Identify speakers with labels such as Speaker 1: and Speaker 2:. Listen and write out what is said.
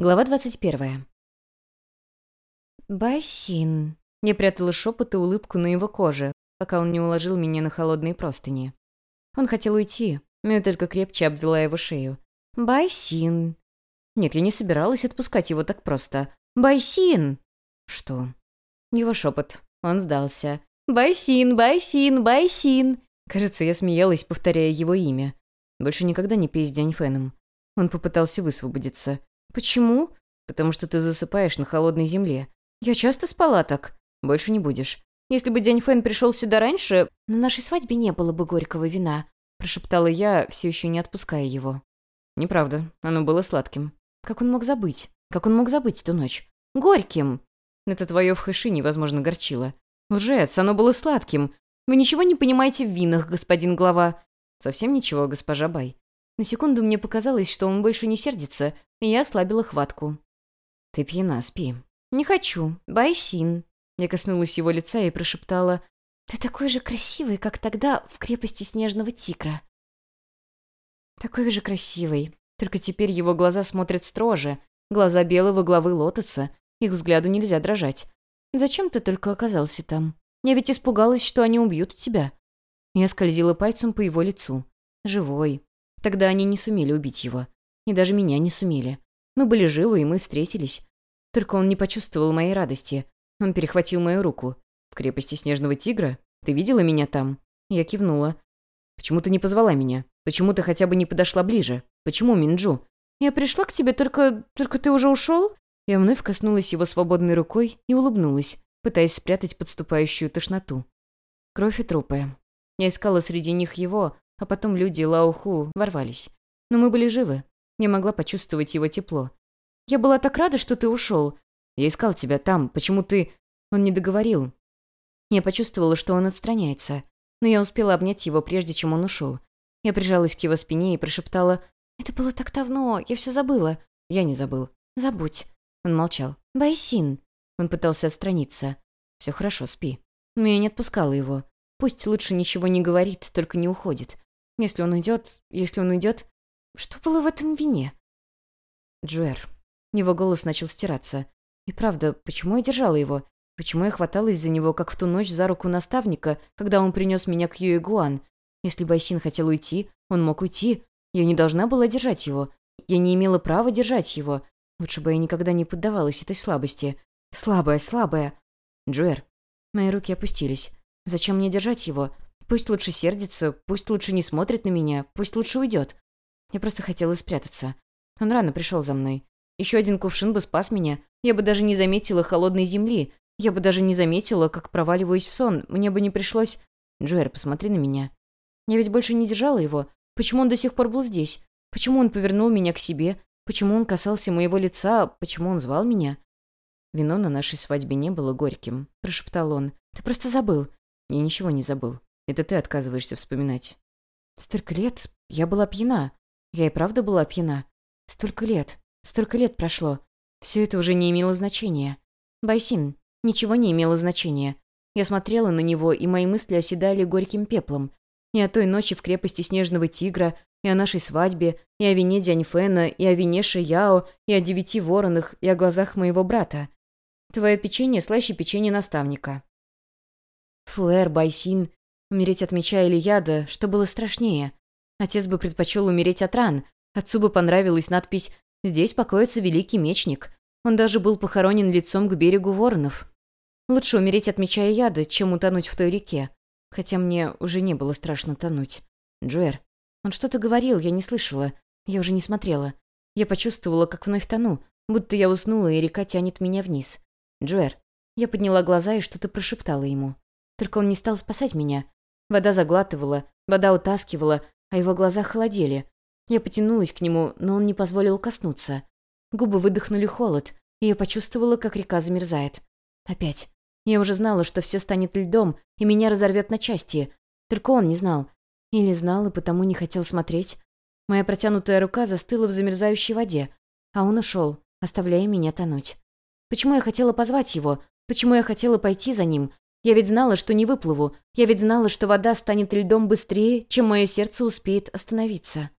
Speaker 1: Глава 21. «Бассин». Я прятала шепот и улыбку на его коже, пока он не уложил меня на холодные простыни. Он хотел уйти, но я только крепче обвела его шею. «Бассин». Нет, я не собиралась отпускать его так просто. «Бассин!» «Что?» Его шепот. Он сдался. «Бассин, Бассин, Бассин!» Кажется, я смеялась, повторяя его имя. Больше никогда не пей с Дяньфеном. Он попытался высвободиться. «Почему?» «Потому что ты засыпаешь на холодной земле». «Я часто спала так». «Больше не будешь. Если бы день Фэн пришел сюда раньше, на нашей свадьбе не было бы горького вина», прошептала я, все еще не отпуская его. «Неправда. Оно было сладким». «Как он мог забыть? Как он мог забыть эту ночь?» «Горьким!» «Это твое в хэши невозможно горчило». «Лжец, оно было сладким. Вы ничего не понимаете в винах, господин глава». «Совсем ничего, госпожа Бай». На секунду мне показалось, что он больше не сердится, я ослабила хватку. «Ты пьяна, спи». «Не хочу. Байсин». Я коснулась его лица и прошептала. «Ты такой же красивый, как тогда в крепости Снежного Тигра». Такой же красивый. Только теперь его глаза смотрят строже. Глаза белого главы лотоса. Их взгляду нельзя дрожать. Зачем ты только оказался там? Я ведь испугалась, что они убьют тебя. Я скользила пальцем по его лицу. Живой. Тогда они не сумели убить его. И даже меня не сумели. Мы были живы, и мы встретились. Только он не почувствовал моей радости. Он перехватил мою руку. «В крепости Снежного Тигра? Ты видела меня там?» Я кивнула. «Почему ты не позвала меня? Почему ты хотя бы не подошла ближе? Почему, Минджу?» «Я пришла к тебе, только... только ты уже ушел?» Я вновь коснулась его свободной рукой и улыбнулась, пытаясь спрятать подступающую тошноту. Кровь и трупы. Я искала среди них его, а потом люди Лауху ворвались. Но мы были живы. Я могла почувствовать его тепло. «Я была так рада, что ты ушел. Я искал тебя там. Почему ты...» Он не договорил. Я почувствовала, что он отстраняется. Но я успела обнять его, прежде чем он ушел. Я прижалась к его спине и прошептала «Это было так давно, я все забыла». «Я не забыл». «Забудь». Он молчал. «Байсин». Он пытался отстраниться. «Все хорошо, спи». Но я не отпускала его. Пусть лучше ничего не говорит, только не уходит. Если он уйдет, если он уйдет, что было в этом вине? Джуэр. Его голос начал стираться. И правда, почему я держала его? Почему я хваталась за него, как в ту ночь за руку наставника, когда он принес меня к Юэгуан? Если Байсин хотел уйти, он мог уйти. Я не должна была держать его. Я не имела права держать его. Лучше бы я никогда не поддавалась этой слабости. Слабая, слабая. Джуэр. Мои руки опустились. Зачем мне держать его? Пусть лучше сердится, пусть лучше не смотрит на меня, пусть лучше уйдет. Я просто хотела спрятаться. Он рано пришел за мной. Еще один кувшин бы спас меня. Я бы даже не заметила холодной земли. Я бы даже не заметила, как проваливаюсь в сон. Мне бы не пришлось... Джуэр, посмотри на меня. Я ведь больше не держала его. Почему он до сих пор был здесь? Почему он повернул меня к себе? Почему он касался моего лица? Почему он звал меня? Вино на нашей свадьбе не было горьким, прошептал он. Ты просто забыл. Я ничего не забыл. Это ты отказываешься вспоминать. Столько лет я была пьяна. Я и правда была пьяна. Столько лет, столько лет прошло. Все это уже не имело значения. Байсин, ничего не имело значения. Я смотрела на него, и мои мысли оседали горьким пеплом. И о той ночи в крепости Снежного Тигра, и о нашей свадьбе, и о вине Дяньфена, и о вине Шияо, и о девяти воронах, и о глазах моего брата. Твое печенье слаще печенье наставника. Фуэр, Байсин, умереть от меча или яда, что было страшнее? Отец бы предпочел умереть от ран. Отцу бы понравилась надпись «Здесь покоится великий мечник». Он даже был похоронен лицом к берегу воронов. Лучше умереть от меча и яда, чем утонуть в той реке. Хотя мне уже не было страшно тонуть. Джуэр. Он что-то говорил, я не слышала. Я уже не смотрела. Я почувствовала, как вновь тону, будто я уснула, и река тянет меня вниз. Джуэр. Я подняла глаза и что-то прошептала ему. Только он не стал спасать меня. Вода заглатывала, вода утаскивала, а его глаза холодели. Я потянулась к нему, но он не позволил коснуться. Губы выдохнули холод, и я почувствовала, как река замерзает. Опять. Я уже знала, что все станет льдом, и меня разорвет на части. Только он не знал. Или знал, и потому не хотел смотреть. Моя протянутая рука застыла в замерзающей воде, а он ушел, оставляя меня тонуть. Почему я хотела позвать его? Почему я хотела пойти за ним? Я ведь знала, что не выплыву. Я ведь знала, что вода станет льдом быстрее, чем мое сердце успеет остановиться.